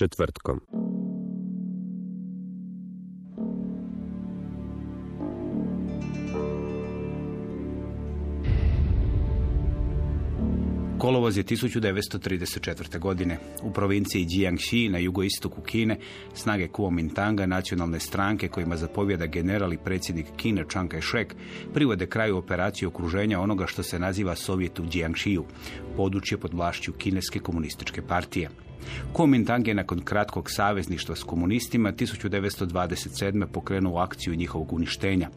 Četvrtkom. Kolovoz je 1934. godine. U provinciji Jiangxi na jugoistoku Kine snage Kuomintanga, nacionalne stranke kojima zapovjeda general i predsjednik Kine Chiang Kai-shek, privode kraju operaciju okruženja onoga što se naziva Sovjet u Jiangxiu, područje pod vlašću Kineske komunističke partije. Kuomintang je nakon kratkog savezništva s komunistima 1927. pokrenuo akciju njihovog uništenja.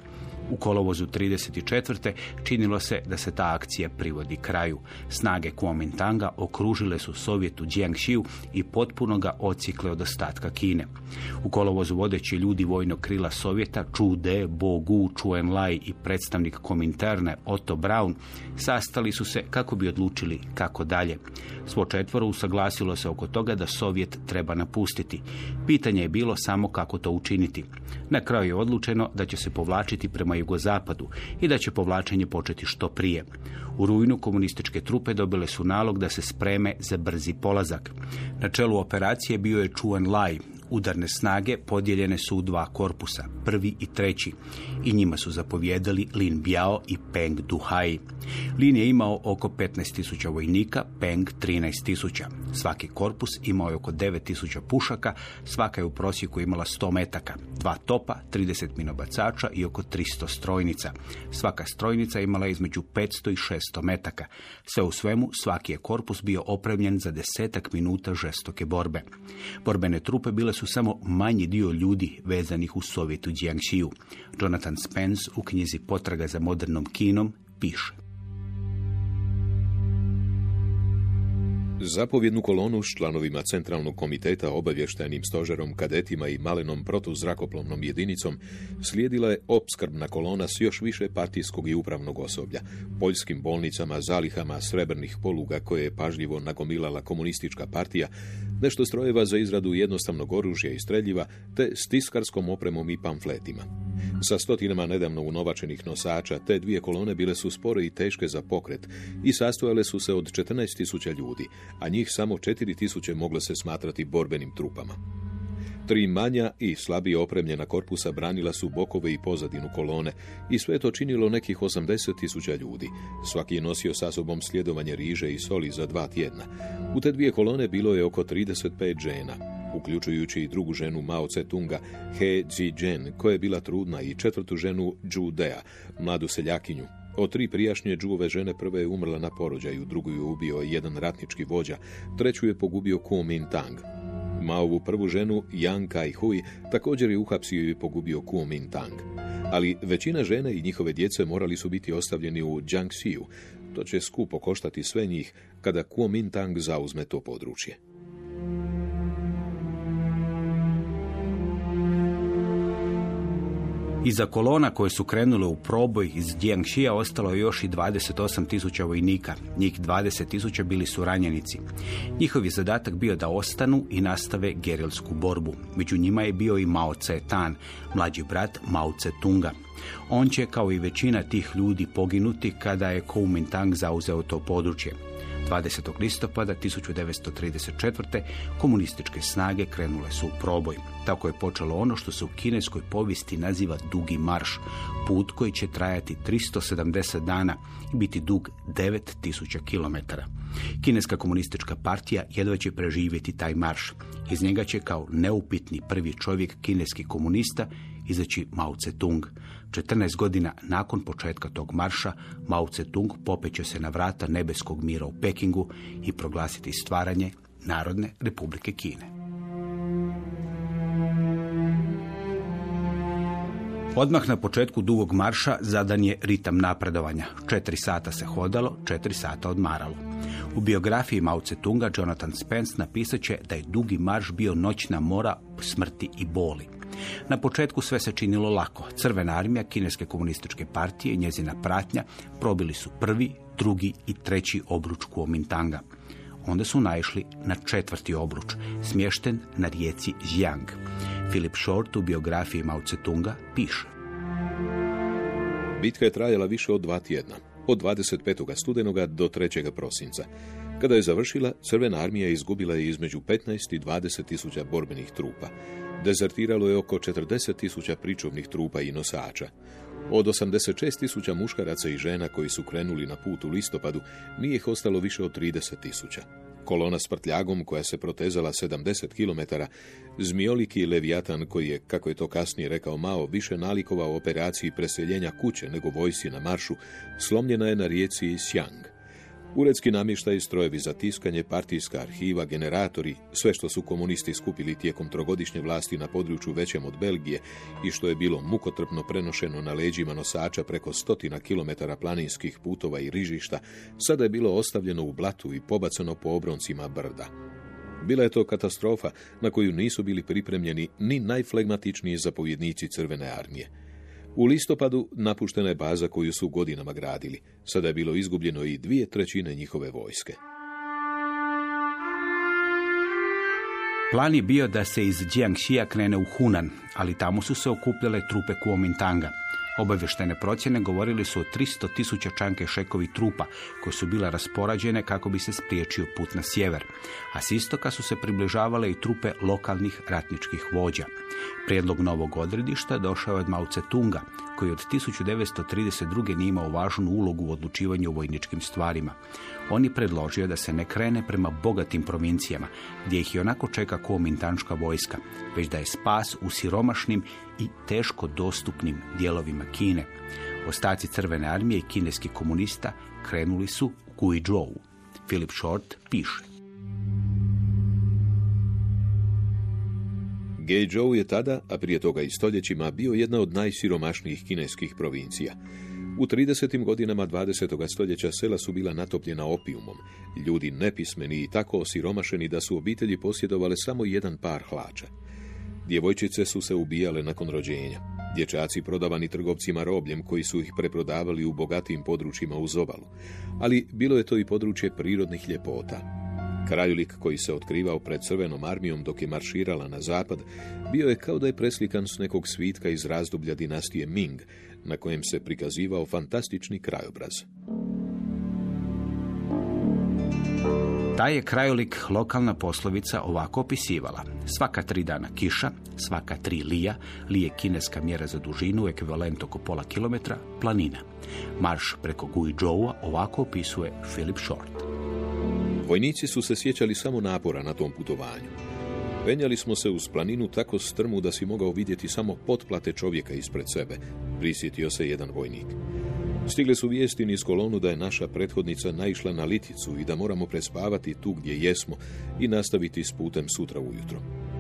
U kolovozu 34. činilo se da se ta akcija privodi kraju. Snage Kuomintanga okružile su Sovjetu Jiangxiu i potpuno ga ocikle od ostatka Kine. U kolovozu vodeći ljudi vojnog krila Sovjeta Chu De, Bo Gu, Chu Enlai i predstavnik Kominterne Otto Braun sastali su se kako bi odlučili kako dalje. Svo četvoro usaglasilo se oko toga da Sovjet treba napustiti. Pitanje je bilo samo kako to učiniti. Na kraju je odlučeno da će se povlačiti prema jugozapadu i da će povlačenje početi što prije. U rujnu komunističke trupe dobile su nalog da se spreme za brzi polazak. Na čelu operacije bio je Chu Enlai, Udarne snage podijeljene su u dva korpusa, prvi i treći, i njima su zapovjedali Lin Biao i Peng Duhai. Lin je imao oko 15.000 vojnika, Peng 13.000. Svaki korpus imao je oko 9.000 pušaka, svaka je u prosjeku imala 100 metaka, dva topa, 30 minobacača i oko 300 strojnica. Svaka strojnica imala je između 500 i 600 metaka. Sve u svemu, svaki je korpus bio opremljen za desetak minuta žestoke borbe. Borbene trupe bile su samo manji dio ljudi vezanih u Sovjetu Jiangxiu. Jonathan Spence u knjizi Potraga za modernom kinom piše. Zapovjednu kolonu s članovima Centralnog komiteta obavještajnim stožerom, kadetima i malenom protuzrakoplovnom jedinicom slijedila je opskrbna kolona s još više partijskog i upravnog osoblja, poljskim bolnicama, zalihama srebrnih poluga koje je pažljivo nagomilala komunistička partija, nešto strojeva za izradu jednostavnog oružja i streljiva, te stiskarskom opremom i pamfletima. Sa stotinama nedavno unovačenih nosača, te dvije kolone bile su spore i teške za pokret i sastojale su se od 14.000 ljudi, a njih samo 4.000 moglo se smatrati borbenim trupama. Tri manja i slabije opremljena korpusa branila su bokove i pozadinu kolone i sve to činilo nekih 80.000 ljudi. Svaki je nosio sa sobom sljedovanje riže i soli za dva tjedna. U te dvije kolone bilo je oko 35 žena uključujući i drugu ženu Mao Tse-tunga, He Zhen, koja je bila trudna i četvrtu ženu Zhu Dea, mladu seljakinju. Od tri prijašnje Džuove žene prve je umrla na porođaju, drugu je ubio jedan ratnički vođa, treću je pogubio Kuomintang. Maovu prvu ženu, Yang Kai-hui, također je uhapsio i pogubio Kuomintang. Ali većina žene i njihove djece morali su biti ostavljeni u Jiangxiu. To će skupo koštati sve njih kada Kuomintang zauzme to područje. Iza kolona koje su krenule u proboj iz Jiangxia ostalo je još i 28 tisuća vojnika. Njih 20 tisuća bili su ranjenici. Njihov je zadatak bio da ostanu i nastave gerilsku borbu. Među njima je bio i Mao Tse-tan, mlađi brat Mao Tse-tunga. On će, kao i većina tih ljudi, poginuti kada je Kuomintang zauzeo to područje. 20. listopada 1934. komunističke snage krenule su u proboj. Tako je počelo ono što se u kineskoj povijesti naziva dugi marš, put koji će trajati 370 dana i biti dug 9000 km. Kineska komunistička partija jedva će preživjeti taj marš. Iz njega će kao neupitni prvi čovjek kineskih komunista izaći Mao Tse-tung. 14 godina nakon početka tog marša, Mao Tse-tung popeće se na vrata nebeskog mira u Pekingu i proglasiti stvaranje Narodne republike Kine. Odmah na početku dugog marša zadan je ritam napredovanja. Četiri sata se hodalo, četiri sata odmaralo. U biografiji Mao Tse-tunga Jonathan Spence napisat će da je dugi marš bio noćna mora smrti i boli. Na početku sve se činilo lako. Crvena armija Kineske komunističke partije i njezina pratnja probili su prvi, drugi i treći obruč Kuomintanga. Onda su naišli na četvrti obruč, smješten na rijeci Jiang. Philip Short u biografiji Mao Tse-tunga piše. Bitka je trajala više od dva tjedna, od 25. studenoga do 3. prosinca. Kada je završila, Crvena armija izgubila je između 15 i 20 tisuća borbenih trupa. Dezertiralo je oko 40 tisuća pričuvnih trupa i nosača. Od 86 tisuća muškaraca i žena koji su krenuli na put u listopadu, nije ih ostalo više od 30 tisuća. Kolona s prtljagom koja se protezala 70 km, zmioliki levijatan koji je, kako je to kasnije rekao Mao, više nalikovao operaciji preseljenja kuće nego vojsi na maršu, slomljena je na rijeci Xiang. Uredski namještaj, strojevi za tiskanje, partijska arhiva, generatori, sve što su komunisti skupili tijekom trogodišnje vlasti na području većem od Belgije i što je bilo mukotrpno prenošeno na leđima nosača preko stotina kilometara planinskih putova i rižišta, sada je bilo ostavljeno u blatu i pobacano po obroncima brda. Bila je to katastrofa na koju nisu bili pripremljeni ni najflegmatičniji zapovjednici Crvene armije. U listopadu napuštena je baza koju su godinama gradili. Sada je bilo izgubljeno i dvije trećine njihove vojske. Plan je bio da se iz Jiangxia krene u Hunan, ali tamo su se okupljale trupe Kuomintanga. Obavještene procjene govorili su o 300 tisuća čanke šekovi trupa koje su bila rasporađene kako bi se spriječio put na sjever. A s istoka su se približavale i trupe lokalnih ratničkih vođa. Prijedlog novog odredišta došao je od Mao Tse-tunga, koji od 1932. nije imao važnu ulogu u odlučivanju o vojničkim stvarima. On je predložio da se ne krene prema bogatim provincijama, gdje ih i onako čeka komintanška vojska, već da je spas u siromašnim i teško dostupnim dijelovima Kine. Ostaci Crvene armije i kineski komunista krenuli su u Guizhou. Philip Short piše. Guizhou je tada, a prije toga i stoljećima, bio jedna od najsiromašnijih kineskih provincija. U 30. godinama 20. stoljeća sela su bila natopljena opijumom, ljudi nepismeni i tako osiromašeni da su obitelji posjedovale samo jedan par hlača. Djevojčice su se ubijale nakon rođenja. Dječaci prodavani trgovcima robljem koji su ih preprodavali u bogatijim područjima uz obalu. Ali bilo je to i područje prirodnih ljepota. Kraljulik koji se otkrivao pred crvenom armijom dok je marširala na zapad, bio je kao da je preslikan s nekog svitka iz razdoblja dinastije Ming, na kojem se prikazivao fantastični krajobraz. Taj je krajolik lokalna poslovica ovako opisivala. Svaka tri dana kiša, svaka tri lija, lije kineska mjera za dužinu, ekvivalent oko pola kilometra, planina. Marš preko Guizhoua ovako opisuje Philip Short. Vojnici su se sjećali samo napora na tom putovanju. Penjali smo se uz planinu tako strmu da si mogao vidjeti samo potplate čovjeka ispred sebe, prisjetio se jedan vojnik. Stigle su vijesti niz kolonu da je naša prethodnica naišla na liticu i da moramo prespavati tu gdje jesmo i nastaviti s putem sutra ujutro.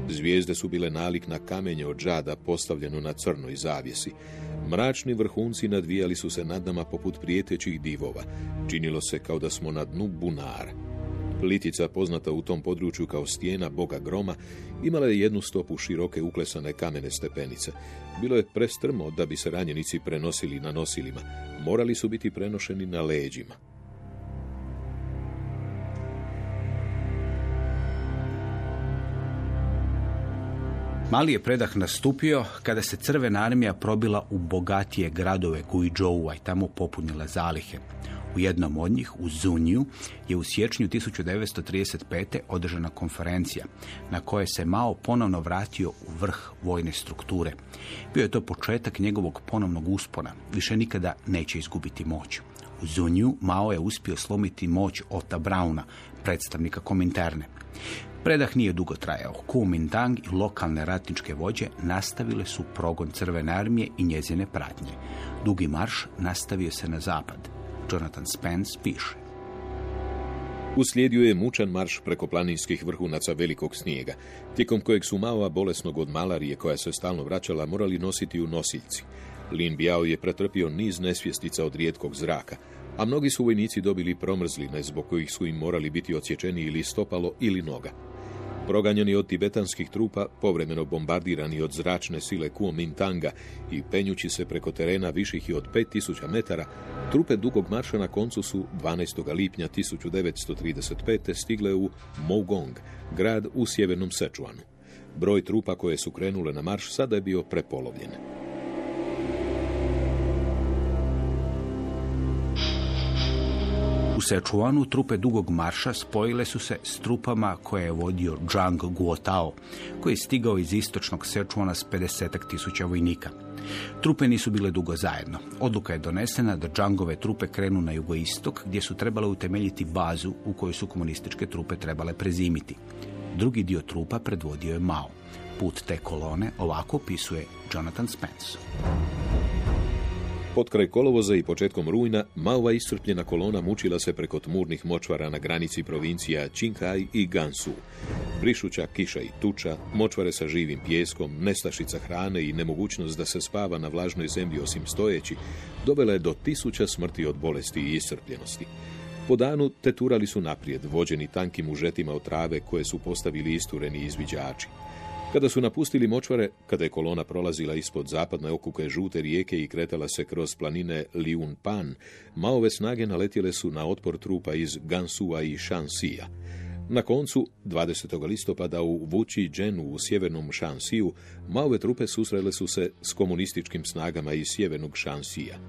Zvijezde su bile nalik na kamenje od džada postavljeno na crnoj zavjesi. Mračni vrhunci nadvijali su se nad nama poput prijetećih divova. Činilo se kao da smo na dnu bunara. Litica, poznata u tom području kao stijena boga groma, imala je jednu stopu široke uklesane kamene stepenice. Bilo je prestrmo da bi se ranjenici prenosili na nosilima. Morali su biti prenošeni na leđima. Mali je predah nastupio kada se crvena armija probila u bogatije gradove Guizhoua i tamo popunila zalihe. U jednom od njih, u Zunju, je u siječnju 1935. održana konferencija na kojoj se Mao ponovno vratio u vrh vojne strukture. Bio je to početak njegovog ponovnog uspona. Više nikada neće izgubiti moć. U Zunju Mao je uspio slomiti moć Ota Brauna, predstavnika Kominterne. Predah nije dugo trajao. Kuomintang i lokalne ratničke vođe nastavile su progon Crvene armije i njezine pratnje. Dugi marš nastavio se na zapad. Jonathan Spence piše. Uslijedio je mučan marš preko planinskih vrhunaca velikog snijega, tijekom kojeg su Maoa bolesnog od malarije koja se stalno vraćala morali nositi u nosiljci. Lin Biao je pretrpio niz nesvjestica od rijetkog zraka, a mnogi su vojnici dobili promrzline zbog kojih su im morali biti odsječeni ili stopalo ili noga. Proganjani od tibetanskih trupa, povremeno bombardirani od zračne sile Kuomintanga i penjući se preko terena viših i od 5000 metara, trupe dugog marša na koncu su 12. lipnja 1935. stigle u Mougong, grad u sjevernom Sečuanu. Broj trupa koje su krenule na marš sada je bio prepolovljen. Sečuanu trupe dugog marša spojile su se s trupama koje je vodio Zhang Guotao, koji je stigao iz istočnog Sečuana s 50 tisuća vojnika. Trupe nisu bile dugo zajedno. Odluka je donesena da Džangove trupe krenu na jugoistok, gdje su trebale utemeljiti bazu u kojoj su komunističke trupe trebale prezimiti. Drugi dio trupa predvodio je Mao. Put te kolone ovako opisuje Jonathan Spence. Pod kraj kolovoza i početkom rujna, Maova iscrpljena kolona mučila se preko tmurnih močvara na granici provincija Qinghai i Gansu. Brišuća, kiša i tuča, močvare sa živim pjeskom, nestašica hrane i nemogućnost da se spava na vlažnoj zemlji osim stojeći, dovela je do tisuća smrti od bolesti i iscrpljenosti. Po danu teturali su naprijed, vođeni tankim užetima od trave koje su postavili istureni izviđači. Kada su napustili močvare, kada je kolona prolazila ispod zapadne okuke žute rijeke i kretala se kroz planine Liun Pan, Maove snage naletjele su na otpor trupa iz Gansua i Shansija. Na koncu, 20. listopada u Vuči Dženu u sjevernom Šansiju, Maove trupe susrele su se s komunističkim snagama iz sjevernog Šansija.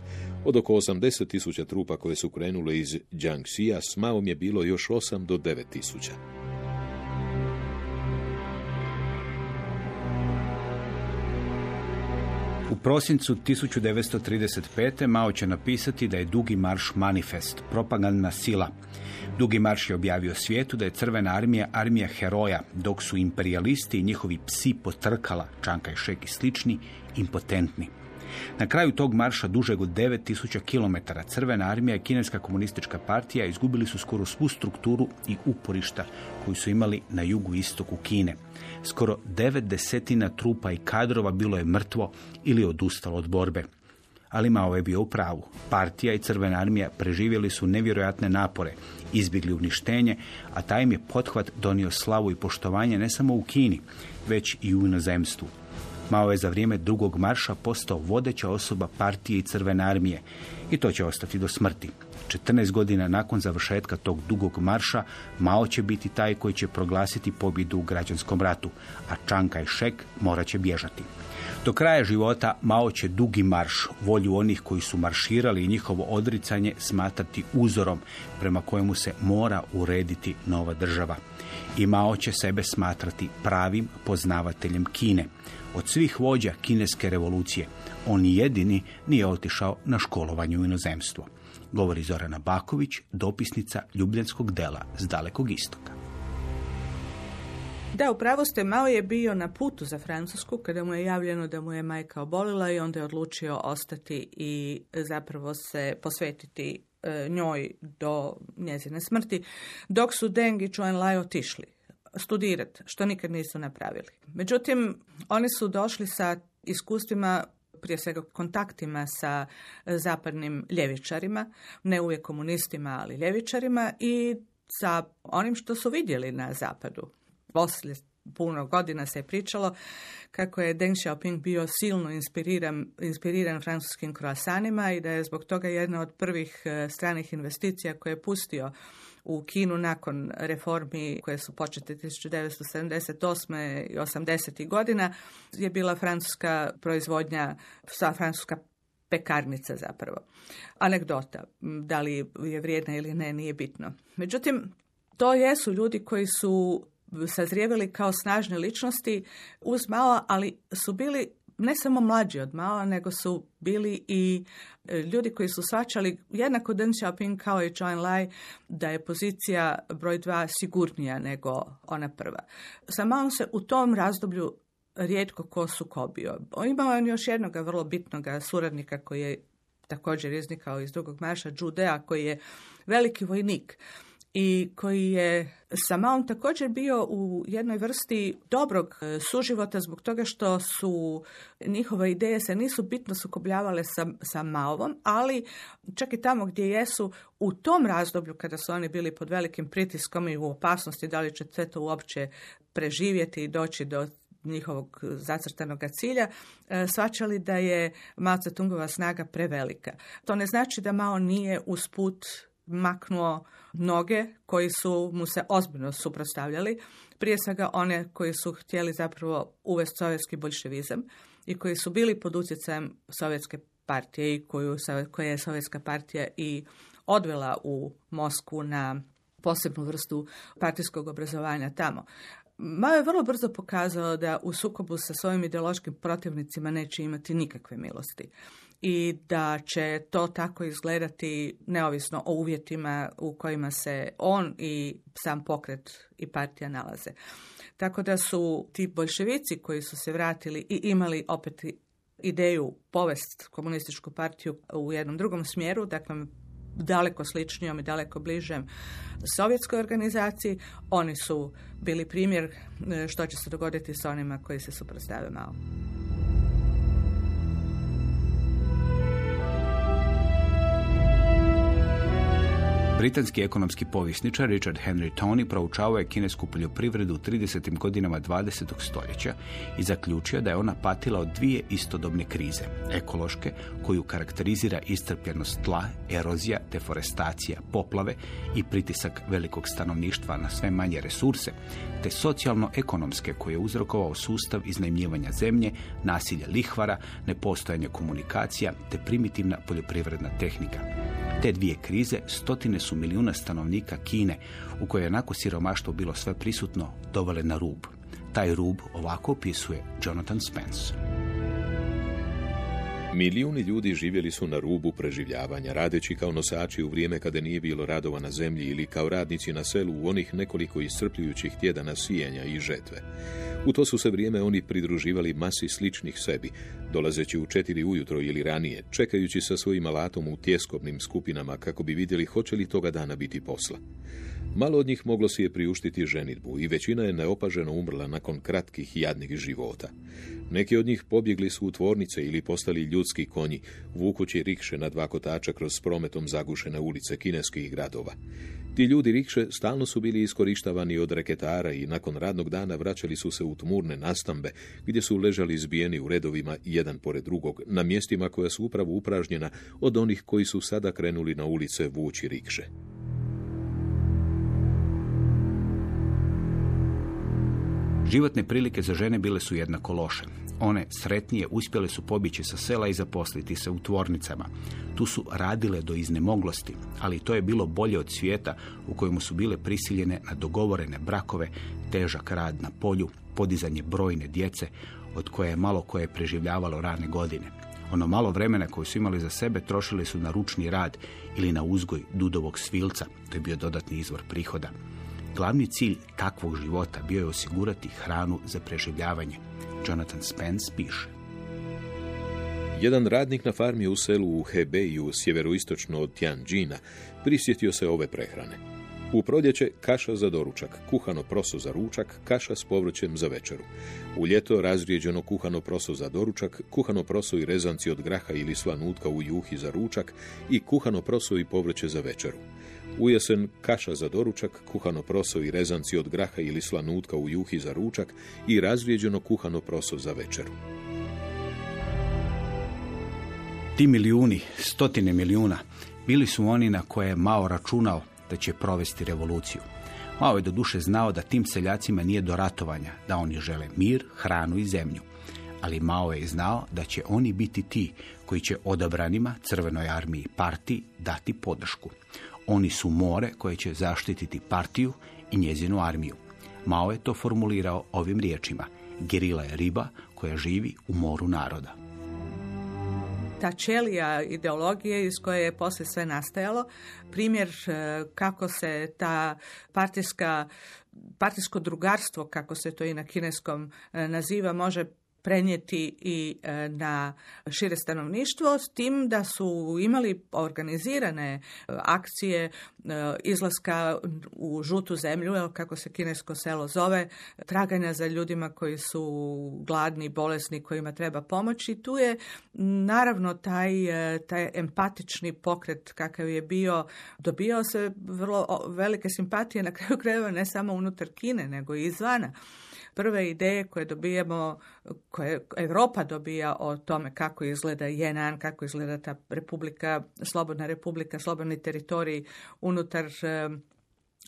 Od oko 80 tisuća trupa koje su krenule iz Džangsija, s Maom je bilo još 8 do 9 tisuća. U prosincu 1935. Mao će napisati da je Dugi marš manifest, propagandna sila. Dugi marš je objavio svijetu da je crvena armija armija heroja, dok su imperialisti i njihovi psi potrkala, Čanka i Šek i slični, impotentni. Na kraju tog marša dužeg od 9000 km Crvena armija i Kineska komunistička partija izgubili su skoro svu strukturu i uporišta koju su imali na jugu istoku Kine. Skoro devet desetina trupa i kadrova bilo je mrtvo ili odustalo od borbe. Ali Mao je bio u pravu. Partija i Crvena armija preživjeli su nevjerojatne napore, izbjegli uništenje, a taj im je pothvat donio slavu i poštovanje ne samo u Kini, već i u inozemstvu. Mao je za vrijeme drugog marša postao vodeća osoba partije i crvene armije i to će ostati do smrti. 14 godina nakon završetka tog dugog marša Mao će biti taj koji će proglasiti pobjedu u građanskom ratu, a Čanka i Šek morat će bježati. Do kraja života Mao će dugi marš, volju onih koji su marširali i njihovo odricanje smatrati uzorom prema kojemu se mora urediti nova država. I Mao će sebe smatrati pravim poznavateljem Kine. Od svih vođa kineske revolucije, on jedini nije otišao na školovanju u inozemstvo. Govori Zorana Baković, dopisnica Ljubljanskog dela s dalekog istoka. Da, upravo ste, Mao je bio na putu za Francusku kada mu je javljeno da mu je majka obolila i onda je odlučio ostati i zapravo se posvetiti e, njoj do njezine smrti, dok su Deng i Zhuan Lai otišli studirati, što nikad nisu napravili. Međutim, oni su došli sa iskustvima prije svega kontaktima sa zapadnim ljevičarima, ne uvijek komunistima, ali ljevičarima i sa onim što su vidjeli na zapadu. Poslije puno godina se je pričalo kako je Deng Xiaoping bio silno inspiriran, inspiriran francuskim kroasanima i da je zbog toga jedna od prvih eh, stranih investicija koje je pustio u Kinu nakon reformi koje su počete 1978. i 80. godina je bila francuska proizvodnja, sa francuska pekarnica zapravo. Anegdota, da li je vrijedna ili ne, nije bitno. Međutim, to jesu ljudi koji su sazrijevili kao snažne ličnosti uz malo, ali su bili ne samo mlađi od Mao, nego su bili i e, ljudi koji su svačali jednako Deng Xiaoping kao i Zhou Enlai da je pozicija broj dva sigurnija nego ona prva. Sa Mao se u tom razdoblju rijetko ko sukobio. Imao on još jednog vrlo bitnog suradnika koji je također iznikao iz drugog marša, Judea, koji je veliki vojnik i koji je sa Maom također bio u jednoj vrsti dobrog e, suživota zbog toga što su njihove ideje se nisu bitno sukobljavale sa, sa Maovom, ali čak i tamo gdje jesu u tom razdoblju kada su oni bili pod velikim pritiskom i u opasnosti da li će sve to uopće preživjeti i doći do njihovog zacrtanog cilja, e, svačali da je Mao Tse-tungova snaga prevelika. To ne znači da Mao nije usput maknuo noge koji su mu se ozbiljno suprotstavljali, prije svega one koji su htjeli zapravo uvesti sovjetski bolševizam i koji su bili pod utjecajem sovjetske partije i koju, koja je sovjetska partija i odvela u Moskvu na posebnu vrstu partijskog obrazovanja tamo. Mao je vrlo brzo pokazao da u sukobu sa svojim ideološkim protivnicima neće imati nikakve milosti i da će to tako izgledati neovisno o uvjetima u kojima se on i sam pokret i partija nalaze. Tako da su ti bolševici koji su se vratili i imali opet ideju povest komunističku partiju u jednom drugom smjeru, dakle daleko sličnijom i daleko bližem sovjetskoj organizaciji, oni su bili primjer e, što će se dogoditi s onima koji se suprotstave malo. Britanski ekonomski povjesničar Richard Henry Tony proučavao je kinesku poljoprivredu u 30. godinama 20. stoljeća i zaključio da je ona patila od dvije istodobne krize. Ekološke, koju karakterizira istrpljenost tla, erozija, deforestacija, poplave i pritisak velikog stanovništva na sve manje resurse, te socijalno-ekonomske koje je uzrokovao sustav iznajmljivanja zemlje, nasilja lihvara, nepostojanje komunikacija te primitivna poljoprivredna tehnika. Te dvije krize stotine su milijuna stanovnika Kine, u kojoj je onako siromaštvo bilo sve prisutno, dovele na rub. Taj rub ovako opisuje Jonathan Spence. Milijuni ljudi živjeli su na rubu preživljavanja, radeći kao nosači u vrijeme kada nije bilo radova na zemlji ili kao radnici na selu u onih nekoliko iscrpljujućih tjedana sijanja i žetve. U to su se vrijeme oni pridruživali masi sličnih sebi, dolazeći u četiri ujutro ili ranije, čekajući sa svojim alatom u tjeskobnim skupinama kako bi vidjeli hoće li toga dana biti posla. Malo od njih moglo si je priuštiti ženitbu i većina je neopaženo umrla nakon kratkih jadnih života. Neki od njih pobjegli su u tvornice ili postali ljudski konji, vukući rikše na dva kotača kroz prometom zagušene ulice kineskih gradova. Ti ljudi rikše stalno su bili iskorištavani od reketara i nakon radnog dana vraćali su se u tmurne nastambe, gdje su ležali zbijeni u redovima jedan pored drugog, na mjestima koja su upravo upražnjena od onih koji su sada krenuli na ulice vući rikše. Životne prilike za žene bile su jednako loše. One sretnije uspjele su pobići sa sela i zaposliti se u tvornicama. Tu su radile do iznemoglosti, ali to je bilo bolje od svijeta u kojemu su bile prisiljene na dogovorene brakove, težak rad na polju, podizanje brojne djece, od koje je malo koje preživljavalo rane godine. Ono malo vremena koje su imali za sebe trošili su na ručni rad ili na uzgoj dudovog svilca. To je bio dodatni izvor prihoda. Glavni cilj takvog života bio je osigurati hranu za preživljavanje. Jonathan Spence piše. Jedan radnik na farmi u selu u Hebeju, sjeveroistočno od Tianjina, prisjetio se ove prehrane. U proljeće kaša za doručak, kuhano proso za ručak, kaša s povrćem za večeru. U ljeto razrijeđeno kuhano proso za doručak, kuhano proso i rezanci od graha ili slanutka u juhi za ručak i kuhano proso i povrće za večeru. U jesen kaša za doručak, kuhano proso i rezanci od graha ili slanutka u juhi za ručak i razrijeđeno kuhano proso za večeru. Ti milijuni, stotine milijuna, bili su oni na koje je Mao računao da će provesti revoluciju. Mao je do duše znao da tim seljacima nije do ratovanja, da oni žele mir, hranu i zemlju. Ali Mao je znao da će oni biti ti koji će odabranima Crvenoj armiji parti dati podršku. Oni su more koje će zaštititi partiju i njezinu armiju. Mao je to formulirao ovim riječima. Gerila je riba koja živi u moru naroda ta čelija ideologije iz koje je poslije sve nastajalo, primjer e, kako se ta partijska partijsko drugarstvo, kako se to i na kineskom e, naziva, može prenijeti i e, na šire stanovništvo s tim da su imali organizirane e, akcije e, izlaska u žutu zemlju, kako se kinesko selo zove, traganja za ljudima koji su gladni, bolesni, kojima treba pomoći. Tu je naravno taj, taj empatični pokret kakav je bio, dobio se vrlo velike simpatije na kraju krajeva ne samo unutar Kine, nego i izvana prve ideje koje dobijemo, koje Europa dobija o tome kako izgleda Jenan, kako izgleda ta republika, slobodna republika, slobodni teritorij unutar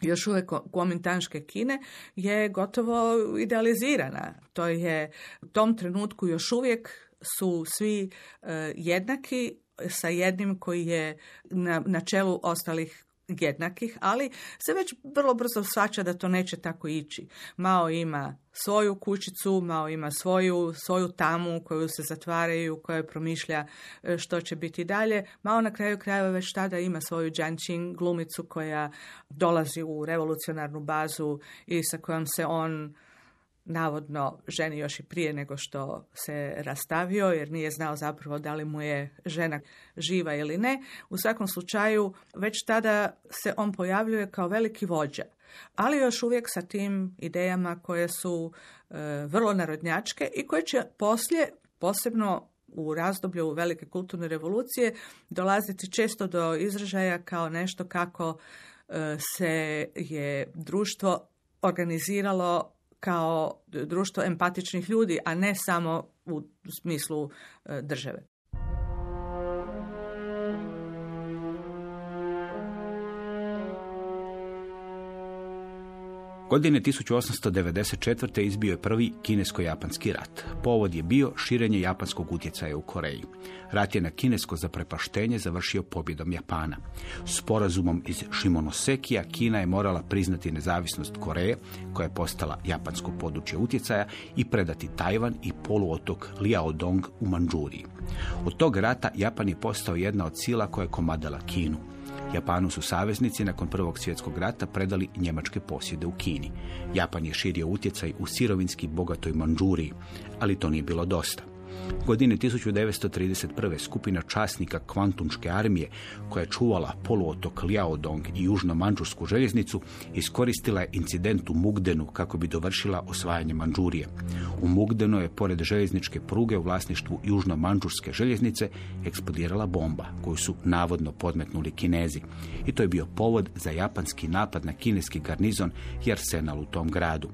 još uvijek komintanške Kine je gotovo idealizirana. To je u tom trenutku još uvijek su svi e, jednaki sa jednim koji je na, na čelu ostalih jednakih, ali se već vrlo brzo svača da to neće tako ići. Mao ima svoju kućicu, Mao ima svoju, svoju tamu koju se zatvaraju, koja promišlja e, što će biti dalje. Mao na kraju krajeva već tada ima svoju Jianqing glumicu koja dolazi u revolucionarnu bazu i sa kojom se on navodno ženi još i prije nego što se rastavio jer nije znao zapravo da li mu je žena živa ili ne. U svakom slučaju već tada se on pojavljuje kao veliki vođa, ali još uvijek sa tim idejama koje su e, vrlo narodnjačke i koje će poslije posebno u razdoblju velike kulturne revolucije dolaziti često do izražaja kao nešto kako e, se je društvo organiziralo kao društvo empatičnih ljudi, a ne samo u smislu e, države. Godine 1894. izbio je prvi kinesko-japanski rat. Povod je bio širenje japanskog utjecaja u Koreji. Rat je na kinesko zaprepaštenje završio pobjedom Japana. Sporazumom iz Shimonosekija Kina je morala priznati nezavisnost Koreje, koja je postala japansko područje utjecaja, i predati Tajvan i poluotok Liaodong u Manđuriji. Od tog rata Japan je postao jedna od sila koja je komadala Kinu. Japanu su saveznici nakon Prvog svjetskog rata predali njemačke posjede u Kini. Japan je širio utjecaj u sirovinski bogatoj Manđuriji, ali to nije bilo dosta. Godine 1931. skupina časnika kvantunčke armije koja je čuvala poluotok Liaodong i južno-manđursku željeznicu iskoristila je incident u Mugdenu kako bi dovršila osvajanje Manđurije. U Mugdenu je pored željezničke pruge u vlasništvu južno-manđurske željeznice eksplodirala bomba koju su navodno podmetnuli Kinezi. I to je bio povod za japanski napad na kineski garnizon i arsenal u tom gradu.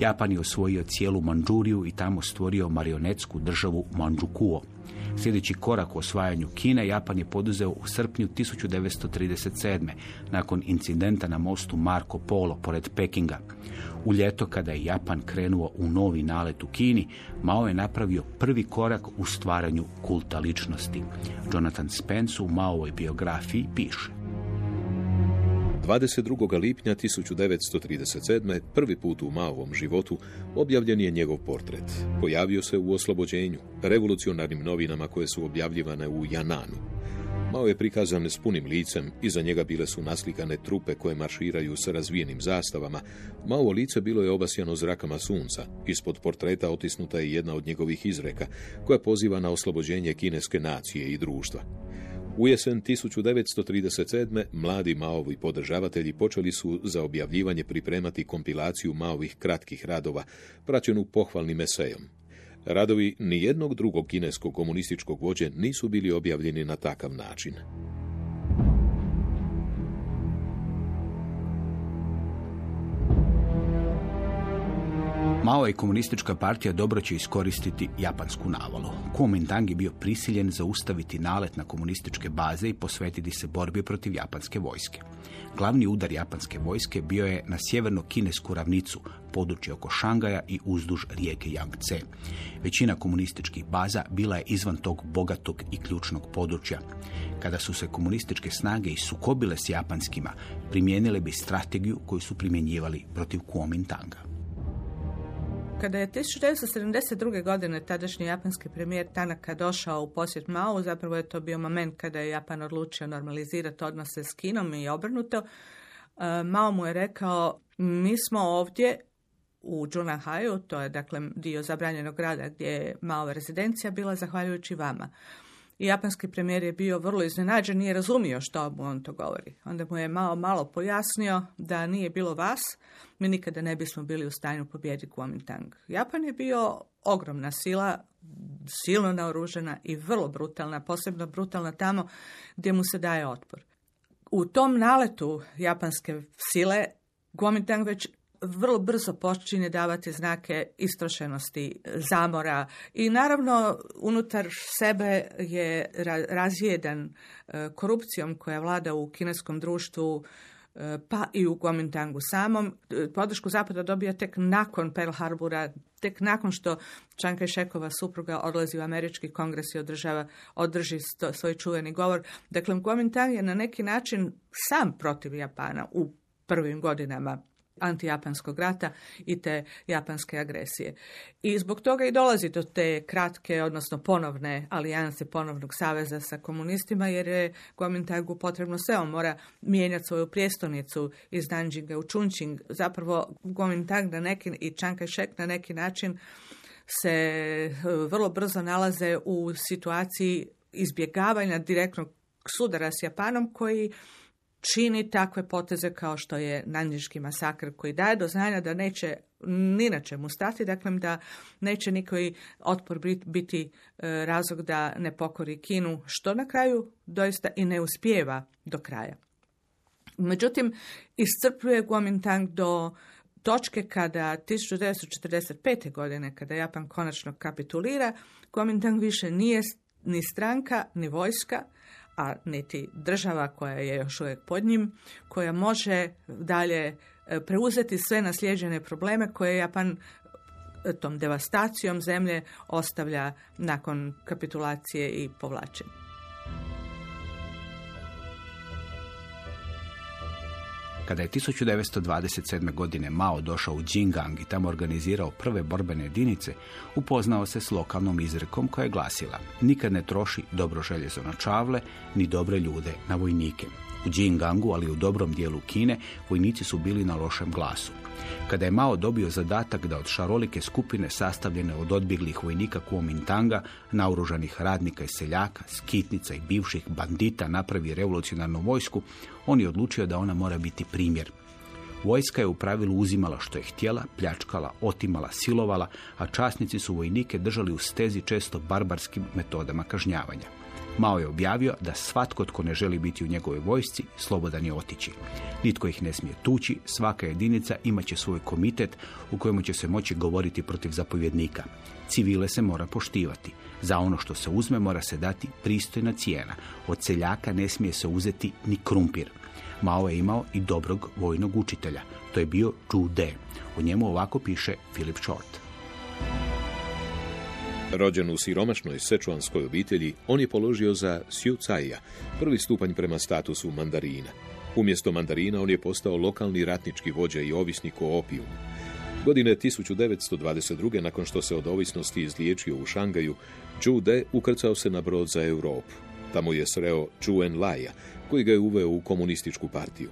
Japan je osvojio cijelu Manđuriju i tamo stvorio marionetsku državu Manđukuo. Sljedeći korak u osvajanju Kine Japan je poduzeo u srpnju 1937. nakon incidenta na mostu Marco Polo pored Pekinga. U ljeto kada je Japan krenuo u novi nalet u Kini, Mao je napravio prvi korak u stvaranju kulta ličnosti. Jonathan Spence u Maovoj biografiji piše. 22. lipnja 1937. prvi put u Maovom životu objavljen je njegov portret. Pojavio se u oslobođenju, revolucionarnim novinama koje su objavljivane u Jananu. Mao je prikazan s punim licem, iza njega bile su naslikane trupe koje marširaju sa razvijenim zastavama. Mao lice bilo je obasjano zrakama sunca. Ispod portreta otisnuta je jedna od njegovih izreka, koja poziva na oslobođenje kineske nacije i društva. U jesen 1937. mladi Maovi podržavatelji počeli su za objavljivanje pripremati kompilaciju Maovih kratkih radova, praćenu pohvalnim esejom. Radovi nijednog drugog kineskog komunističkog vođe nisu bili objavljeni na takav način. Mao i komunistička partija dobro će iskoristiti japansku navalu. Kuomintang je bio prisiljen zaustaviti nalet na komunističke baze i posvetiti se borbi protiv japanske vojske. Glavni udar japanske vojske bio je na sjeverno-kinesku ravnicu, područje oko Šangaja i uzduž rijeke Yangtze. Većina komunističkih baza bila je izvan tog bogatog i ključnog područja. Kada su se komunističke snage sukobile s japanskima, primijenile bi strategiju koju su primjenjivali protiv Kuomintanga. Kada je 1972. godine tadašnji japanski premijer Tanaka došao u posjet Mao, zapravo je to bio moment kada je Japan odlučio normalizirati odnose s Kinom i obrnuto. E, Mao mu je rekao, mi smo ovdje u Junahaju, to je dakle dio zabranjenog grada gdje je Mao rezidencija bila zahvaljujući vama. I japanski premijer je bio vrlo iznenađen, nije razumio što mu on to govori. Onda mu je malo, malo pojasnio da nije bilo vas, mi nikada ne bismo bili u stanju pobijediti Kuomintang. Japan je bio ogromna sila, silno naoružena i vrlo brutalna, posebno brutalna tamo gdje mu se daje otpor. U tom naletu japanske sile Kuomintang već vrlo brzo počinje davati znake istrošenosti, zamora i naravno unutar sebe je razjedan e, korupcijom koja vlada u kineskom društvu e, pa i u Kuomintangu samom. E, podršku Zapada dobija tek nakon Pearl Harbora, tek nakon što Čanka supruga odlazi u američki kongres i održava, održi svoj čuveni govor. Dakle, Kuomintang je na neki način sam protiv Japana u prvim godinama antijapanskog rata i te japanske agresije. I zbog toga i dolazi do te kratke, odnosno ponovne alijanse, ponovnog saveza sa komunistima, jer je Kuomintangu potrebno sve. On mora mijenjati svoju prijestolnicu iz Nanjinga u Chunqing. Zapravo Kuomintang na neki, i Chiang kai na neki način se eh, vrlo brzo nalaze u situaciji izbjegavanja direktnog sudara s Japanom koji čini takve poteze kao što je Nanjiški masakr koji daje do znanja da neće ni na čemu stati, dakle da neće nikoji otpor biti e, razlog da ne pokori Kinu, što na kraju doista i ne uspijeva do kraja. Međutim, iscrpljuje Kuomintang do točke kada 1945. godine, kada Japan konačno kapitulira, Kuomintang više nije ni stranka, ni vojska, a niti država koja je još uvijek pod njim, koja može dalje e, preuzeti sve naslijeđene probleme koje Japan e, tom devastacijom zemlje ostavlja nakon kapitulacije i povlačenja. Kada je 1927. godine Mao došao u Jingang i tamo organizirao prve borbene jedinice, upoznao se s lokalnom izrekom koja je glasila nikad ne troši dobro željezo na čavle, ni dobre ljude na vojnike. U Jingangu, ali u dobrom dijelu Kine, vojnici su bili na lošem glasu. Kada je Mao dobio zadatak da od šarolike skupine sastavljene od odbjeglih vojnika Kuomintanga, naoružanih radnika i seljaka, skitnica i bivših bandita napravi revolucionarnu vojsku, on je odlučio da ona mora biti primjer. Vojska je u pravilu uzimala što je htjela, pljačkala, otimala, silovala, a časnici su vojnike držali u stezi često barbarskim metodama kažnjavanja. Mao je objavio da svatko tko ne želi biti u njegovoj vojsci, slobodan je otići. Nitko ih ne smije tući, svaka jedinica imat će svoj komitet u kojemu će se moći govoriti protiv zapovjednika. Civile se mora poštivati. Za ono što se uzme mora se dati pristojna cijena. Od seljaka ne smije se uzeti ni krumpir. Mao je imao i dobrog vojnog učitelja. To je bio Zhu De. O njemu ovako piše Philip Short. Rođen u siromašnoj sečuanskoj obitelji, on je položio za Siu Caija, prvi stupanj prema statusu mandarina. Umjesto mandarina on je postao lokalni ratnički vođa i ovisnik o opijumu. Godine 1922. nakon što se od ovisnosti izliječio u Šangaju, Zhu De ukrcao se na brod za Europu. Tamo je sreo Chu Enlaja, koji ga je uveo u komunističku partiju.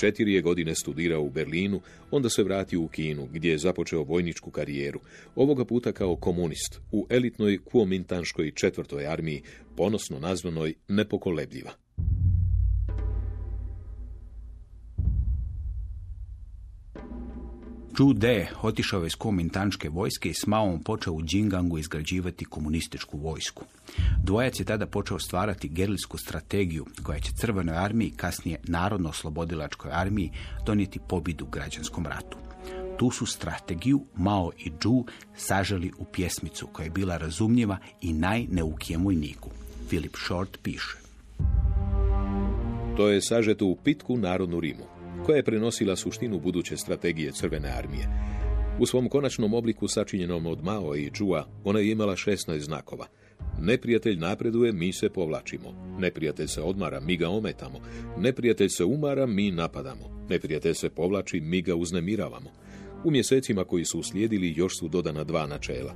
Četiri je godine studirao u Berlinu, onda se vratio u Kinu, gdje je započeo vojničku karijeru, ovoga puta kao komunist, u elitnoj kuomintanškoj četvrtoj armiji, ponosno nazvanoj Nepokolebljiva. Zhu De otišao je iz komintančke vojske i s Maom počeo u Džingangu izgrađivati komunističku vojsku. Dvojac je tada počeo stvarati gerilsku strategiju koja će Crvenoj armiji, kasnije Narodno-oslobodilačkoj armiji, donijeti pobjedu u građanskom ratu. Tu su strategiju Mao i Zhu saželi u pjesmicu koja je bila razumljiva i najneukijem vojniku. Philip Short piše. To je sažeto u pitku narodnu Rimu koja je prenosila suštinu buduće strategije Crvene armije. U svom konačnom obliku sačinjenom od Mao i Džua, ona je imala 16 znakova. Neprijatelj napreduje, mi se povlačimo. Neprijatelj se odmara, mi ga ometamo. Neprijatelj se umara, mi napadamo. Neprijatelj se povlači, mi ga uznemiravamo. U mjesecima koji su uslijedili još su dodana dva načela.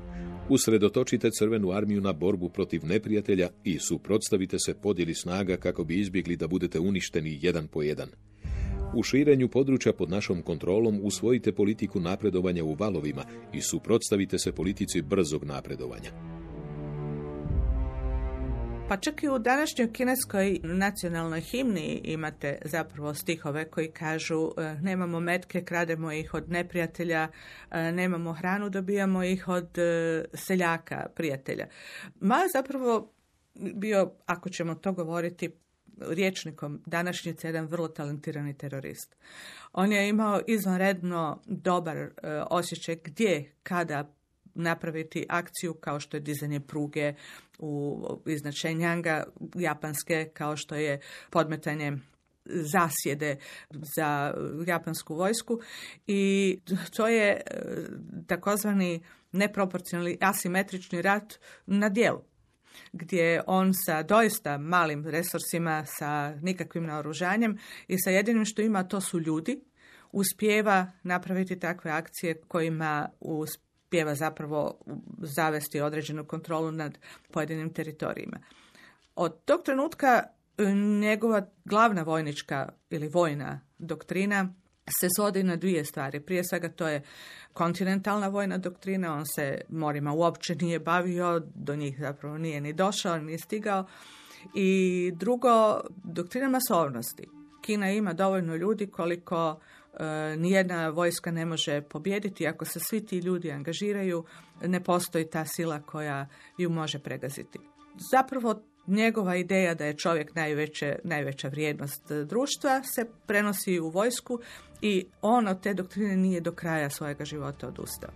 Usredotočite crvenu armiju na borbu protiv neprijatelja i suprotstavite se podjeli snaga kako bi izbjegli da budete uništeni jedan po jedan. U širenju područja pod našom kontrolom usvojite politiku napredovanja u valovima i suprotstavite se politici brzog napredovanja. Pa čak i u današnjoj kineskoj nacionalnoj himni imate zapravo stihove koji kažu e, nemamo metke, krademo ih od neprijatelja, e, nemamo hranu, dobijamo ih od e, seljaka, prijatelja. Ma zapravo bio, ako ćemo to govoriti riječnikom današnjice, jedan vrlo talentirani terorist. On je imao izvanredno dobar osjećaj gdje, kada napraviti akciju kao što je dizanje pruge u iznad japanske, kao što je podmetanje zasjede za japansku vojsku i to je e, takozvani neproporcionalni asimetrični rat na dijelu gdje on sa doista malim resursima, sa nikakvim naoružanjem i sa jedinim što ima to su ljudi, uspijeva napraviti takve akcije kojima uspijeva zapravo zavesti određenu kontrolu nad pojedinim teritorijima. Od tog trenutka njegova glavna vojnička ili vojna doktrina se svodi na dvije stvari. Prije svega to je kontinentalna vojna doktrina, on se morima uopće nije bavio, do njih zapravo nije ni došao, ni stigao. I drugo, doktrina masovnosti. Kina ima dovoljno ljudi koliko E, nijedna vojska ne može pobijediti. Ako se svi ti ljudi angažiraju, ne postoji ta sila koja ju može pregaziti. Zapravo njegova ideja da je čovjek najveće, najveća vrijednost društva se prenosi u vojsku i on od te doktrine nije do kraja svojega života odustao.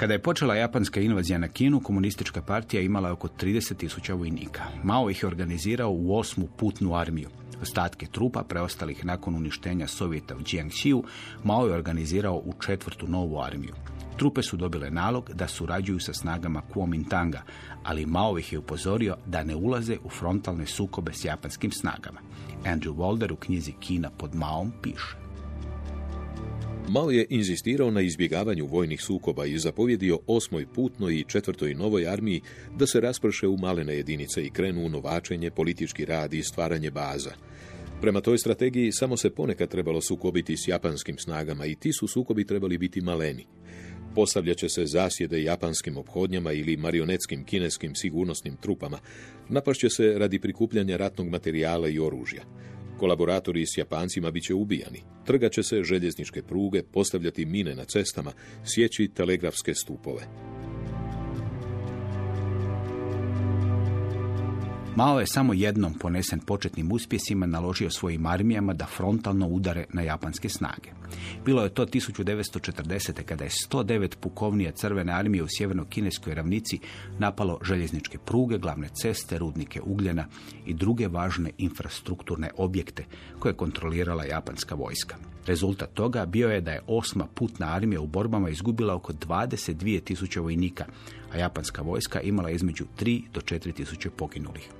Kada je počela japanska invazija na Kinu, komunistička partija imala oko 30 tisuća vojnika. Mao ih je organizirao u osmu putnu armiju. Ostatke trupa, preostalih nakon uništenja Sovjeta u Jiangxiu, Mao je organizirao u četvrtu novu armiju. Trupe su dobile nalog da surađuju sa snagama Kuomintanga, ali Mao ih je upozorio da ne ulaze u frontalne sukobe s japanskim snagama. Andrew Walder u knjizi Kina pod Maom piše. Mao je inzistirao na izbjegavanju vojnih sukoba i zapovjedio osmoj putnoj i četvrtoj novoj armiji da se rasprše u malene jedinice i krenu u novačenje, politički rad i stvaranje baza. Prema toj strategiji samo se ponekad trebalo sukobiti s japanskim snagama i ti su sukobi trebali biti maleni. Postavljat će se zasjede japanskim ophodnjama ili marionetskim kineskim sigurnosnim trupama. Napašće se radi prikupljanja ratnog materijala i oružja. Kolaboratori s Japancima bit će ubijani. Trgat će se željezničke pruge, postavljati mine na cestama, sjeći telegrafske stupove. Mao je samo jednom ponesen početnim uspjesima naložio svojim armijama da frontalno udare na japanske snage. Bilo je to 1940. kada je 109 pukovnija crvene armije u sjeverno-kineskoj ravnici napalo željezničke pruge, glavne ceste, rudnike ugljena i druge važne infrastrukturne objekte koje je kontrolirala japanska vojska. Rezultat toga bio je da je osma putna armija u borbama izgubila oko 22 tisuće vojnika, a japanska vojska imala između 3 do 4 tisuće poginulih.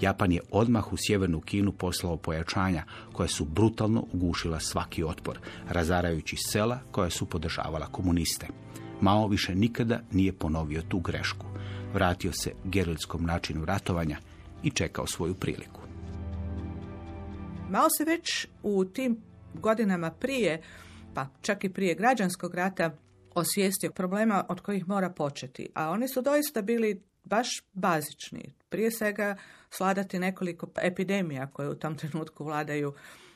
Japan je odmah u sjevernu Kinu poslao pojačanja koja su brutalno ugušila svaki otpor, razarajući sela koja su podržavala komuniste. Mao više nikada nije ponovio tu grešku. Vratio se gerilskom načinu ratovanja i čekao svoju priliku. Mao se već u tim godinama prije, pa čak i prije građanskog rata, osvijestio problema od kojih mora početi. A oni su doista bili baš bazični. Prije svega sladati nekoliko epidemija koje u tom trenutku vladaju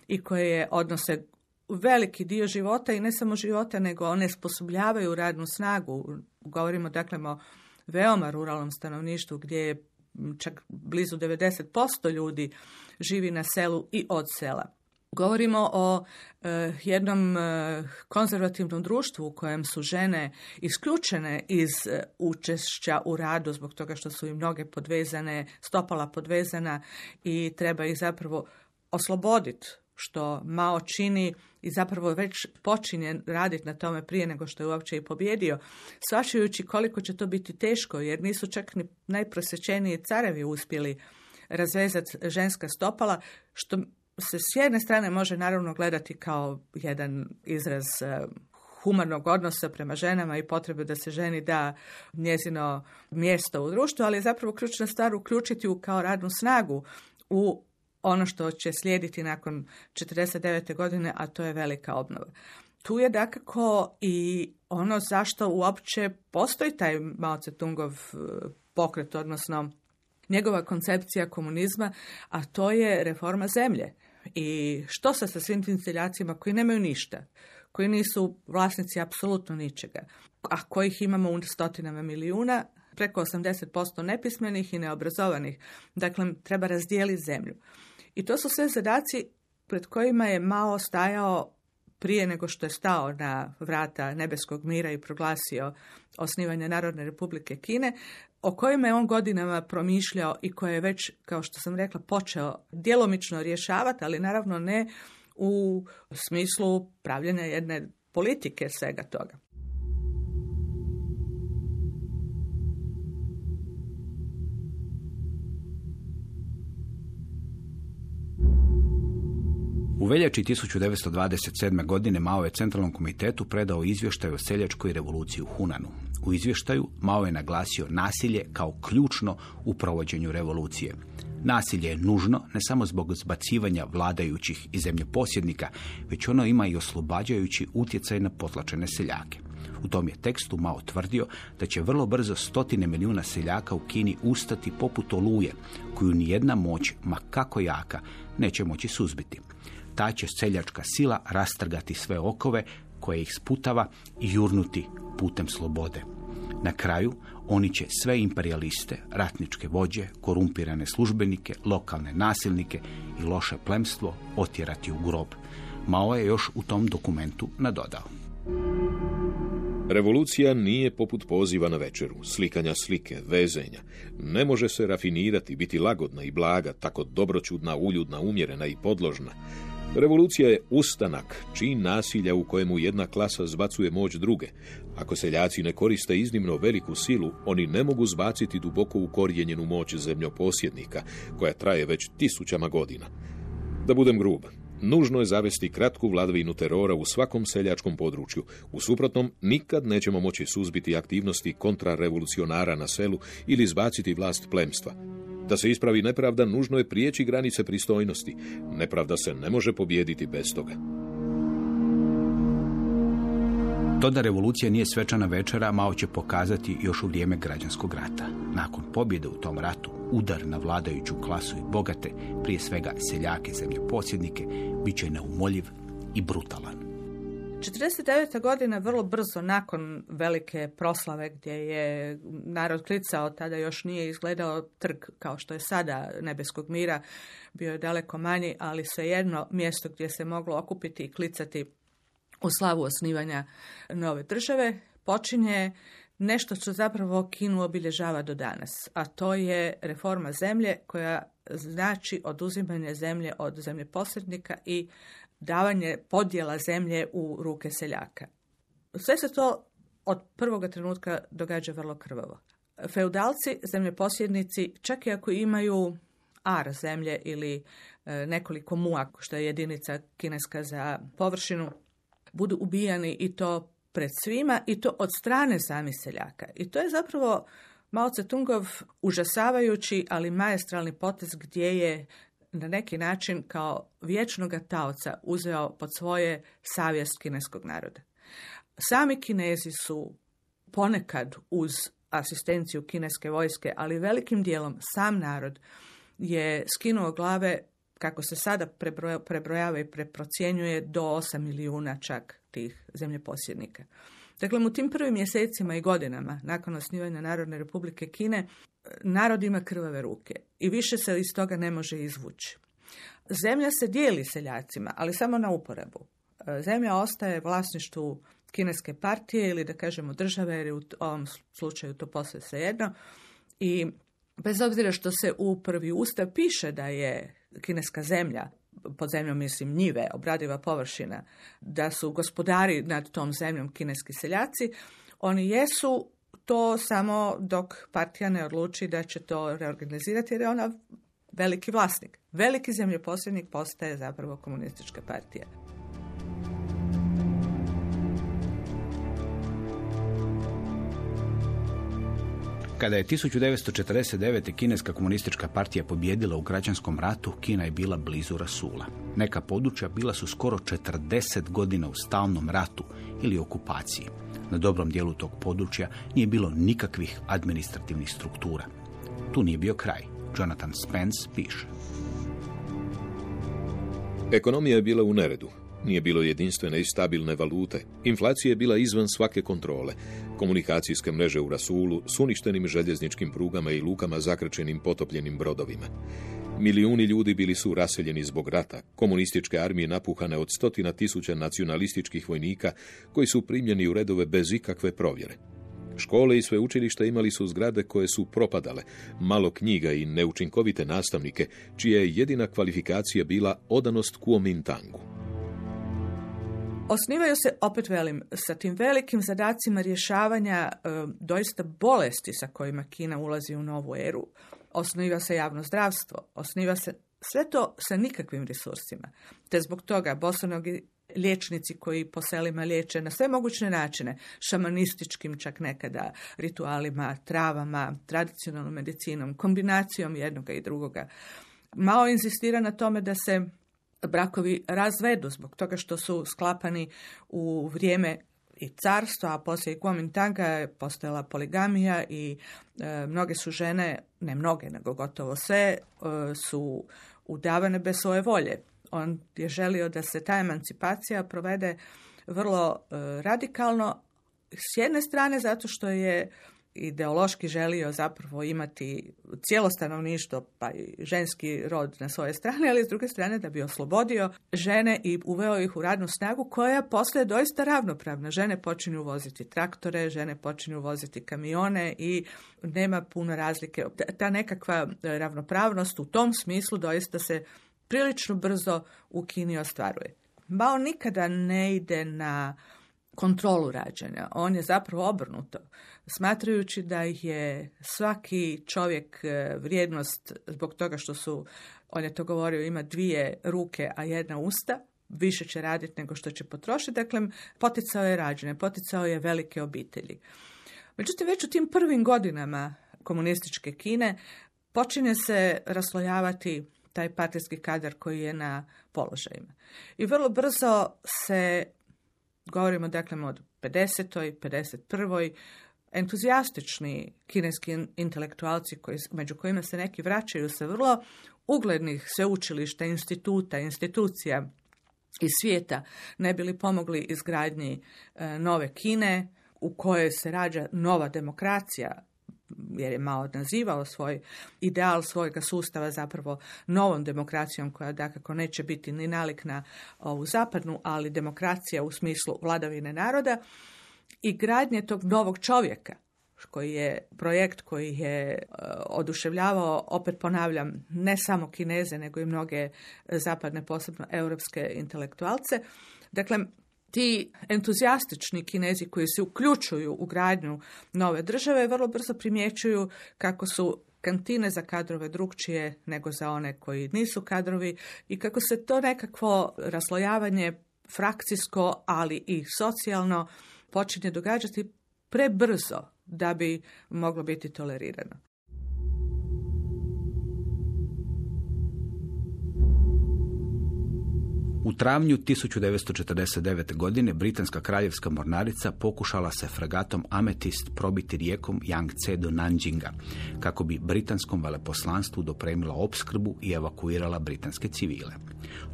i koje odnose veliki dio života i ne samo života, nego one sposobljavaju radnu snagu. Govorimo dakle o veoma ruralnom stanovništvu gdje je čak blizu 90% ljudi živi na selu i od sela. Govorimo o e, jednom e, konzervativnom društvu u kojem su žene isključene iz e, učešća u radu zbog toga što su im mnoge podvezane, stopala podvezana i treba ih zapravo osloboditi što Mao čini i zapravo već počinje raditi na tome prije nego što je uopće i pobjedio, svačajući koliko će to biti teško, jer nisu čak ni najprosječeniji carevi uspjeli razvezati ženska stopala, što se s jedne strane može naravno gledati kao jedan izraz e, humanog odnosa prema ženama i potrebe da se ženi da njezino mjesto u društvu, ali je zapravo ključna stvar uključiti u kao radnu snagu u ono što će slijediti nakon 49. godine, a to je velika obnova. Tu je dakako i ono zašto uopće postoji taj Mao Tse-tungov e, pokret, odnosno njegova koncepcija komunizma, a to je reforma zemlje. I što se sa svim tim seljacima koji nemaju ništa, koji nisu vlasnici apsolutno ničega, a kojih imamo u stotinama milijuna, preko 80% nepismenih i neobrazovanih. Dakle, treba razdijeliti zemlju. I to su sve zadaci pred kojima je Mao stajao prije nego što je stao na vrata nebeskog mira i proglasio osnivanje Narodne republike Kine, o kojima je on godinama promišljao i koje je već, kao što sam rekla, počeo djelomično rješavati, ali naravno ne u smislu pravljenja jedne politike svega toga. U veljači 1927. godine Mao je Centralnom komitetu predao izvještaj o seljačkoj revoluciji u Hunanu. U izvještaju Mao je naglasio nasilje kao ključno u provođenju revolucije. Nasilje je nužno ne samo zbog zbacivanja vladajućih i zemljoposjednika, već ono ima i oslobađajući utjecaj na potlačene seljake. U tom je tekstu Mao tvrdio da će vrlo brzo stotine milijuna seljaka u Kini ustati poput oluje, koju nijedna moć, ma kako jaka, neće moći suzbiti ta će seljačka sila rastrgati sve okove koje ih sputava i jurnuti putem slobode. Na kraju, oni će sve imperialiste, ratničke vođe, korumpirane službenike, lokalne nasilnike i loše plemstvo otjerati u grob. Mao je još u tom dokumentu nadodao. Revolucija nije poput poziva na večeru, slikanja slike, vezenja. Ne može se rafinirati, biti lagodna i blaga, tako dobročudna, uljudna, umjerena i podložna. Revolucija je ustanak, čin nasilja u kojemu jedna klasa zbacuje moć druge. Ako seljaci ne koriste iznimno veliku silu, oni ne mogu zbaciti duboko ukorijenjenu moć zemljoposjednika, koja traje već tisućama godina. Da budem grub, nužno je zavesti kratku vladavinu terora u svakom seljačkom području. U suprotnom, nikad nećemo moći suzbiti aktivnosti kontrarevolucionara na selu ili zbaciti vlast plemstva. Da se ispravi nepravda, nužno je prijeći granice pristojnosti. Nepravda se ne može pobijediti bez toga. To da revolucija nije svečana večera, Mao će pokazati još u vrijeme građanskog rata. Nakon pobjede u tom ratu, udar na vladajuću klasu i bogate, prije svega seljake, posjednike, bit će neumoljiv i brutalan. 49. godina vrlo brzo nakon velike proslave gdje je narod klicao, tada još nije izgledao trg kao što je sada nebeskog mira, bio je daleko manji, ali svejedno mjesto gdje se moglo okupiti i klicati u slavu osnivanja nove države, počinje nešto što zapravo Kinu obilježava do danas, a to je reforma zemlje koja znači oduzimanje zemlje od zemlje posrednika i davanje podjela zemlje u ruke seljaka. Sve se to od prvoga trenutka događa vrlo krvavo. Feudalci, zemljeposjednici, čak i ako imaju ar zemlje ili e, nekoliko muak, što je jedinica kineska za površinu, budu ubijani i to pred svima i to od strane samih seljaka. I to je zapravo Mao Tse-tungov užasavajući, ali majestralni potez gdje je na neki način kao vječnog taoca uzeo pod svoje savjest kineskog naroda. Sami kinezi su ponekad uz asistenciju kineske vojske, ali velikim dijelom sam narod je skinuo glave, kako se sada prebrojava i preprocjenjuje, do 8 milijuna čak tih zemljeposjednika. Dakle, u tim prvim mjesecima i godinama nakon osnivanja Narodne republike Kine, narod ima krvave ruke i više se iz toga ne može izvući. Zemlja se dijeli seljacima, ali samo na uporabu. E, zemlja ostaje vlasništvu kineske partije ili da kažemo države, jer u ovom slučaju to posve svejedno. I bez obzira što se u prvi ustav piše da je kineska zemlja, pod zemljom mislim njive, obradiva površina, da su gospodari nad tom zemljom kineski seljaci, oni jesu to samo dok partija ne odluči da će to reorganizirati jer je ona veliki vlasnik. veliki zemljoposjednik postaje zapravo komunistička partija. Kada je 1949. kineska komunistička partija pobjedila u građanskom ratu, Kina je bila blizu Rasula. Neka područja bila su skoro 40 godina u stalnom ratu ili okupaciji. Na dobrom dijelu tog područja nije bilo nikakvih administrativnih struktura. Tu nije bio kraj. Jonathan Spence piše. Ekonomija je bila u neredu. Nije bilo jedinstvene i stabilne valute. Inflacija je bila izvan svake kontrole. Komunikacijske mreže u Rasulu s uništenim željezničkim prugama i lukama zakrčenim potopljenim brodovima. Milijuni ljudi bili su raseljeni zbog rata, komunističke armije napuhane od stotina tisuća nacionalističkih vojnika koji su primljeni u redove bez ikakve provjere. Škole i sveučilišta imali su zgrade koje su propadale, malo knjiga i neučinkovite nastavnike, čija je jedina kvalifikacija bila odanost Kuomintangu. Osnivaju se, opet velim, sa tim velikim zadacima rješavanja e, doista bolesti sa kojima Kina ulazi u novu eru. Osniva se javno zdravstvo, osniva se sve to sa nikakvim resursima. Te zbog toga bosonogi liječnici koji po selima liječe na sve moguće načine, šamanističkim čak nekada ritualima, travama, tradicionalnom medicinom, kombinacijom jednoga i drugoga. Malo insistira na tome da se brakovi razvedu zbog toga što su sklapani u vrijeme i carstva, a poslije i Kuomintanga je postojala poligamija i e, mnoge su žene, ne mnoge, nego gotovo sve, e, su udavane bez svoje volje. On je želio da se ta emancipacija provede vrlo e, radikalno, s jedne strane zato što je ideološki želio zapravo imati cijelo stanovništvo, pa i ženski rod na svoje strane, ali s druge strane da bi oslobodio žene i uveo ih u radnu snagu koja postaje doista ravnopravna. Žene počinju voziti traktore, žene počinju voziti kamione i nema puno razlike. Ta nekakva ravnopravnost u tom smislu doista se prilično brzo u Kini ostvaruje. Bao nikada ne ide na kontrolu rađanja. On je zapravo obrnuto. Smatrajući da je svaki čovjek e, vrijednost zbog toga što su, on je to govorio, ima dvije ruke, a jedna usta, više će raditi nego što će potrošiti. Dakle, poticao je rađanje, poticao je velike obitelji. Međutim, već u tim prvim godinama komunističke Kine počinje se raslojavati taj partijski kadar koji je na položajima. I vrlo brzo se Govorimo dakle od 50. 51. Entuzijastični kineski intelektualci koji, među kojima se neki vraćaju sa vrlo uglednih sveučilišta, instituta, institucija iz svijeta ne bili pomogli izgradnji e, nove Kine u kojoj se rađa nova demokracija jer je malo nazivao svoj ideal svojega sustava zapravo novom demokracijom koja dakako neće biti ni nalik na ovu zapadnu, ali demokracija u smislu vladavine naroda i gradnje tog novog čovjeka koji je projekt koji je e, oduševljavao, opet ponavljam, ne samo Kineze, nego i mnoge zapadne, posebno europske intelektualce. Dakle, ti entuzijastični kinezi koji se uključuju u gradnju nove države vrlo brzo primjećuju kako su kantine za kadrove drugčije nego za one koji nisu kadrovi i kako se to nekakvo raslojavanje frakcijsko, ali i socijalno počinje događati prebrzo da bi moglo biti tolerirano. U travnju 1949. godine britanska kraljevska mornarica pokušala se fregatom Ametist probiti rijekom Yangtze do Nanjinga, kako bi britanskom veleposlanstvu dopremila opskrbu i evakuirala britanske civile.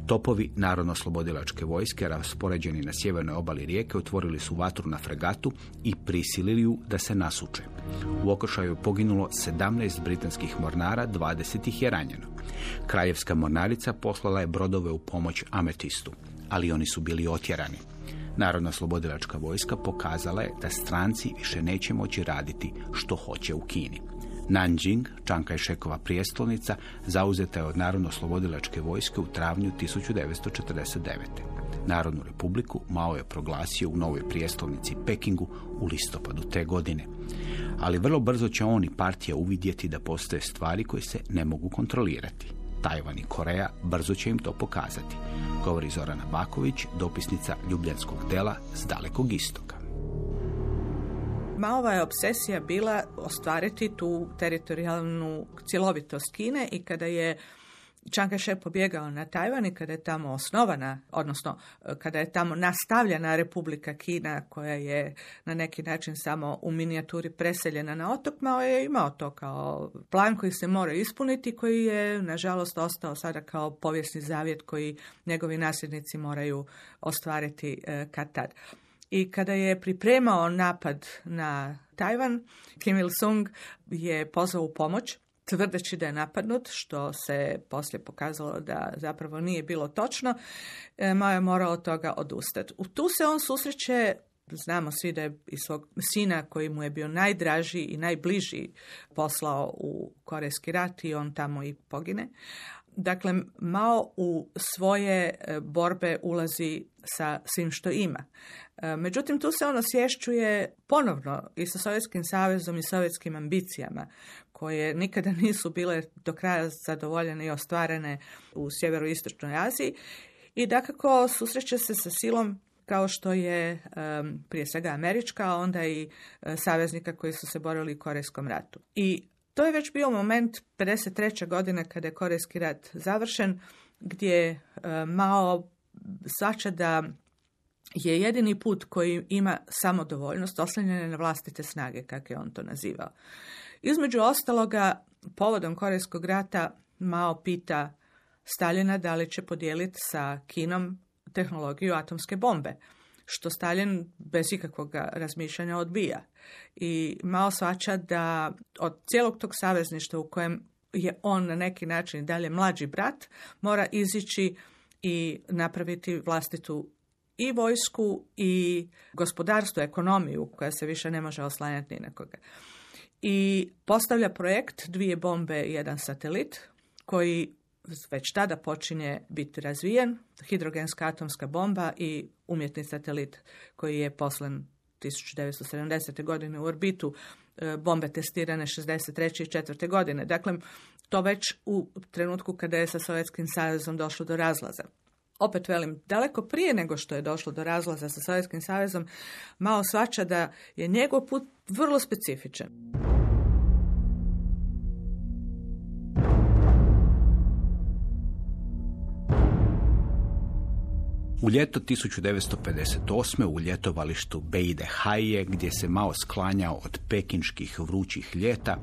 Topovi narodno-slobodilačke vojske raspoređeni na sjevernoj obali rijeke otvorili su vatru na fregatu i prisilili ju da se nasuče. U okršaju je poginulo 17 britanskih mornara, 20 ih je ranjeno. Kraljevska mornarica poslala je brodove u pomoć Ametistu, ali oni su bili otjerani. Narodna slobodilačka vojska pokazala je da stranci više neće moći raditi što hoće u Kini. Nanjing, Čanka Šekova prijestolnica, zauzeta je od Narodno-slobodilačke vojske u travnju 1949. Narodnu republiku Mao je proglasio u novoj prijestolnici Pekingu u listopadu te godine. Ali vrlo brzo će oni partija uvidjeti da postoje stvari koje se ne mogu kontrolirati. Tajvan i Koreja brzo će im to pokazati, govori Zorana Baković, dopisnica Ljubljanskog dela s dalekog istoka. Maova je obsesija bila ostvariti tu teritorijalnu cjelovitost Kine i kada je Chiang kai pobjegao na Tajvan i kada je tamo osnovana, odnosno kada je tamo nastavljena Republika Kina koja je na neki način samo u minijaturi preseljena na otok, Mao je imao to kao plan koji se mora ispuniti, koji je nažalost ostao sada kao povijesni zavjet koji njegovi nasljednici moraju ostvariti e, kad tad. I kada je pripremao napad na Tajvan, Kim Il-sung je pozvao u pomoć tvrdeći da je napadnut, što se poslije pokazalo da zapravo nije bilo točno, e, Mao je morao od toga odustati. U tu se on susreće Znamo svi da je iz svog sina koji mu je bio najdraži i najbliži poslao u Korejski rat i on tamo i pogine. Dakle, Mao u svoje e, borbe ulazi sa svim što ima. E, međutim, tu se on osješćuje ponovno i sa Sovjetskim savezom i sovjetskim ambicijama koje nikada nisu bile do kraja zadovoljene i ostvarene u sjeveroistočnoj Aziji i dakako susreće se sa silom kao što je prije svega američka, a onda i e, saveznika koji su se borili u Korejskom ratu. I to je već bio moment 53. godine kada je Korejski rat završen, gdje e, Mao svača da je jedini put koji ima samodovoljnost oslanjene na vlastite snage, kako je on to nazivao. Između ostaloga, povodom Korejskog rata Mao pita Staljina da li će podijeliti sa Kinom tehnologiju atomske bombe, što Stalin bez ikakvog razmišljanja odbija. I Mao svača da od cijelog tog savezništva u kojem je on na neki način dalje mlađi brat, mora izići i napraviti vlastitu i vojsku i gospodarstvo, ekonomiju koja se više ne može oslanjati ni na i postavlja projekt dvije bombe i jedan satelit koji već tada počinje biti razvijen, hidrogenska atomska bomba i umjetni satelit koji je poslan 1970. godine u orbitu, e, bombe testirane 63. i 4. godine. Dakle, to već u trenutku kada je sa Sovjetskim savezom došlo do razlaza. Opet velim, daleko prije nego što je došlo do razlaza sa Sovjetskim savezom, malo svača da je njegov put vrlo specifičan. U ljeto 1958. u ljetovalištu Beide Haije, gdje se Mao sklanjao od pekinških vrućih ljeta,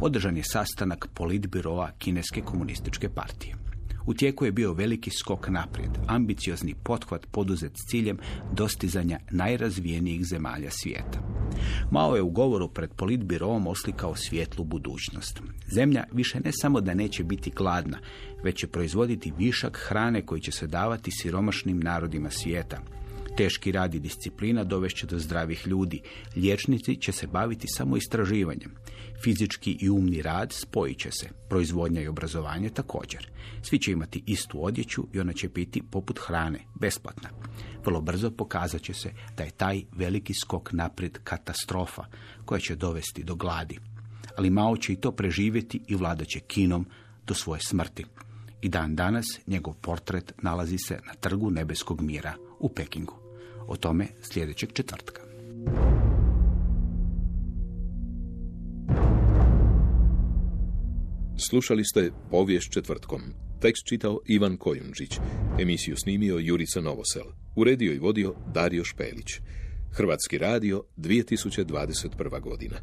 održan je sastanak politbiroa Kineske komunističke partije. U tijeku je bio veliki skok naprijed, ambiciozni pothvat poduzet s ciljem dostizanja najrazvijenijih zemalja svijeta. Mao je u govoru pred politbiroom oslikao svijetlu budućnost. Zemlja više ne samo da neće biti gladna, već će proizvoditi višak hrane koji će se davati siromašnim narodima svijeta. Teški rad i disciplina dovešće do zdravih ljudi. Liječnici će se baviti samo istraživanjem. Fizički i umni rad spojit će se. Proizvodnja i obrazovanje također. Svi će imati istu odjeću i ona će biti poput hrane, besplatna. Vrlo brzo pokazat će se da je taj veliki skok naprijed katastrofa koja će dovesti do gladi. Ali Mao će i to preživjeti i vladat će kinom do svoje smrti. I dan danas njegov portret nalazi se na trgu nebeskog mira u Pekingu. O tome sljedećeg četvrtka. Slušali ste povijest četvrtkom. Tekst čitao Ivan Kojundžić. Emisiju snimio Jurica Novosel. Uredio i vodio Dario Špelić. Hrvatski radio 2021. godina.